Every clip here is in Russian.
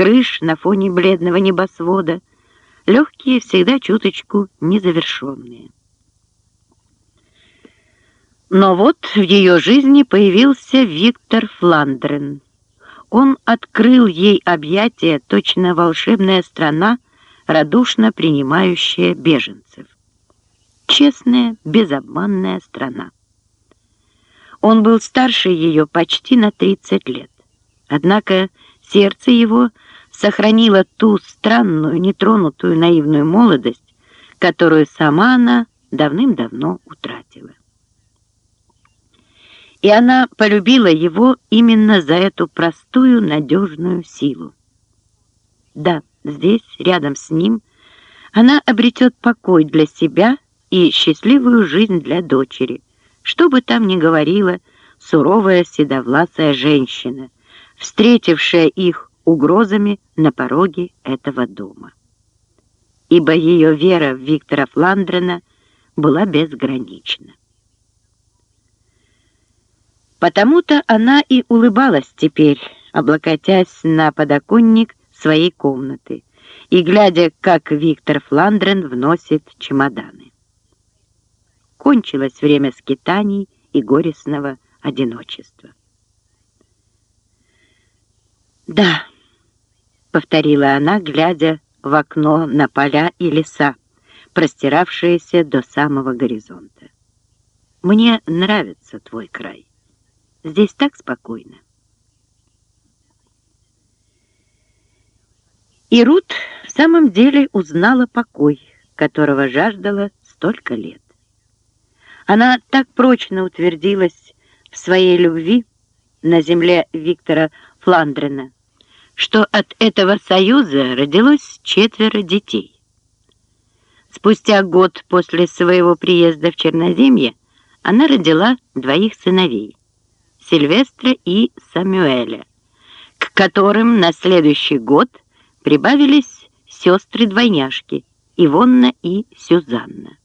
крыш на фоне бледного небосвода, легкие всегда чуточку незавершенные. Но вот в ее жизни появился Виктор Фландрен. Он открыл ей объятия, точно волшебная страна, радушно принимающая беженцев. Честная, безобманная страна. Он был старше ее почти на 30 лет. Однако сердце его сохранило ту странную, нетронутую наивную молодость, которую сама она давным-давно утратила. И она полюбила его именно за эту простую, надежную силу. Да, здесь, рядом с ним, она обретет покой для себя и счастливую жизнь для дочери, что бы там ни говорила суровая седовласая женщина, встретившая их угрозами на пороге этого дома. Ибо ее вера в Виктора Фландрена была безгранична. Потому-то она и улыбалась теперь, облокотясь на подоконник своей комнаты и глядя, как Виктор Фландрен вносит чемоданы. Кончилось время скитаний и горестного одиночества. «Да», — повторила она, глядя в окно на поля и леса, простиравшиеся до самого горизонта. «Мне нравится твой край». Здесь так спокойно. И Рут в самом деле узнала покой, которого жаждала столько лет. Она так прочно утвердилась в своей любви на земле Виктора Фландрена, что от этого союза родилось четверо детей. Спустя год после своего приезда в Черноземье она родила двоих сыновей. Сильвестра и Самюэля, к которым на следующий год прибавились сестры-двойняшки Ивонна и Сюзанна.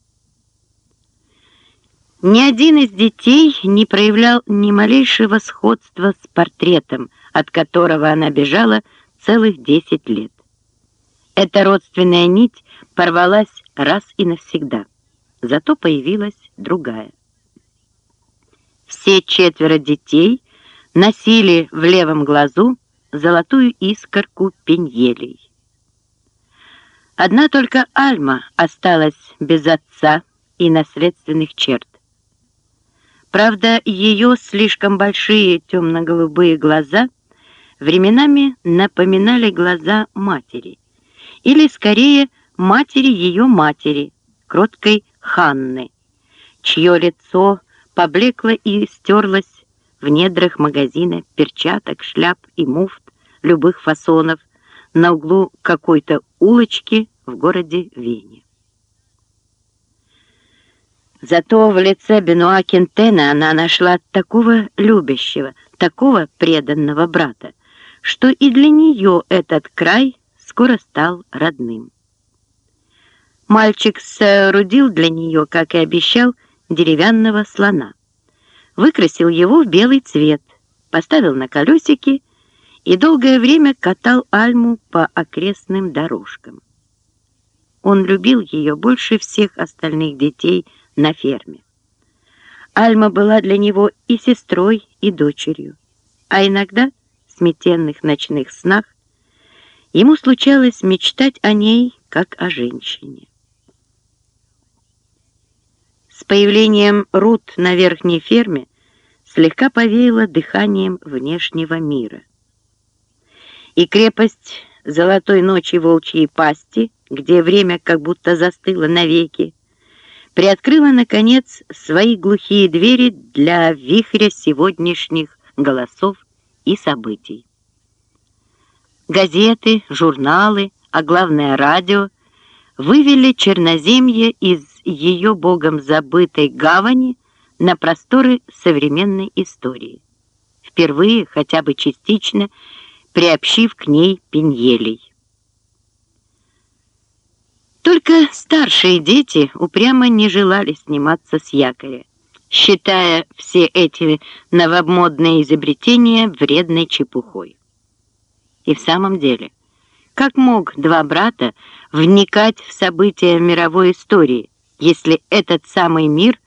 Ни один из детей не проявлял ни малейшего сходства с портретом, от которого она бежала целых десять лет. Эта родственная нить порвалась раз и навсегда, зато появилась другая. Все четверо детей носили в левом глазу золотую искорку пеньелей. Одна только Альма осталась без отца и наследственных черт. Правда, ее слишком большие темно-голубые глаза временами напоминали глаза матери, или, скорее, матери ее матери, кроткой Ханны, чье лицо поблекла и стерлась в недрах магазина перчаток, шляп и муфт любых фасонов на углу какой-то улочки в городе Вене. Зато в лице Бенуа Кентена она нашла такого любящего, такого преданного брата, что и для нее этот край скоро стал родным. Мальчик соорудил для нее, как и обещал, деревянного слона. Выкрасил его в белый цвет, поставил на колесики и долгое время катал Альму по окрестным дорожкам. Он любил ее больше всех остальных детей на ферме. Альма была для него и сестрой, и дочерью, а иногда в сметенных ночных снах ему случалось мечтать о ней, как о женщине. С появлением Рут на верхней ферме слегка повеяло дыханием внешнего мира. И крепость золотой ночи волчьей пасти, где время как будто застыло навеки, приоткрыла, наконец, свои глухие двери для вихря сегодняшних голосов и событий. Газеты, журналы, а главное радио вывели Черноземье из ее богом забытой гавани на просторы современной истории, впервые, хотя бы частично, приобщив к ней пеньелей. Только старшие дети упрямо не желали сниматься с якоря, считая все эти новомодные изобретения вредной чепухой. И в самом деле – Как мог два брата вникать в события мировой истории, если этот самый мир